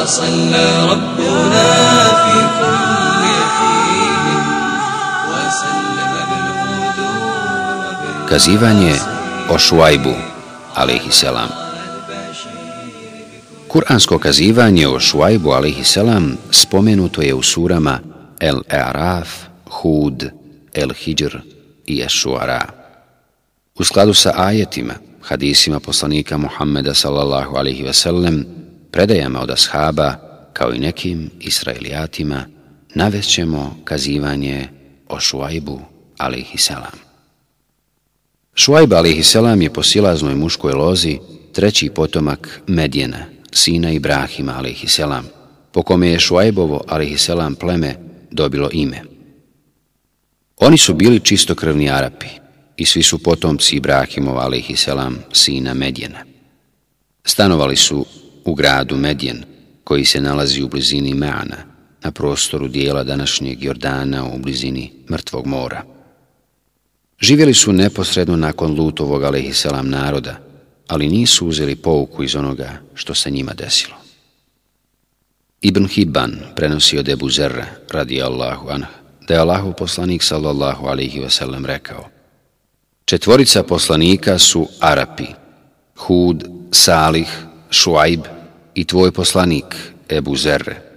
صلى ربنا في كل حين وسلم بالهدوء Kazivanje o Šuajbu, alaihisselam. Kur'ansko kazivanje o Šuajbu, alaihisselam, spomenuto je u surama El-A'raf, Hud, El-Hijr i Es-Šuara. U skladu sa ajetima, hadisima poslanika Muhammeda sallallahu alaihi ve sellem, predajama od ashaba, kao i nekim israelijatima, navešćemo kazivanje o Šuajbu, alaihisselam. Šuajb a.s. je po silaznoj muškoj lozi treći potomak Medjena, sina Ibrahima a.s. po kome je Šuajbovo a.s. pleme dobilo ime. Oni su bili čistokrvni Arapi i svi su potomci Ibrahimova a.s. sina Medjena. Stanovali su u gradu Medjen, koji se nalazi u blizini Meana, na prostoru dijela današnjeg Jordana u blizini Mrtvog mora. Živjeli su neposredno nakon Lutovog alaihisselam naroda, ali nisu uzeli pouku iz onoga što se njima desilo. Ibn Hibban prenosi od Ebu Zerra, radi Allahu anh, da je Allahu poslanik sallallahu alaihi wasallam rekao Četvorica poslanika su Arapi, Hud, Salih, Šuajb i tvoj poslanik Ebu Zerre.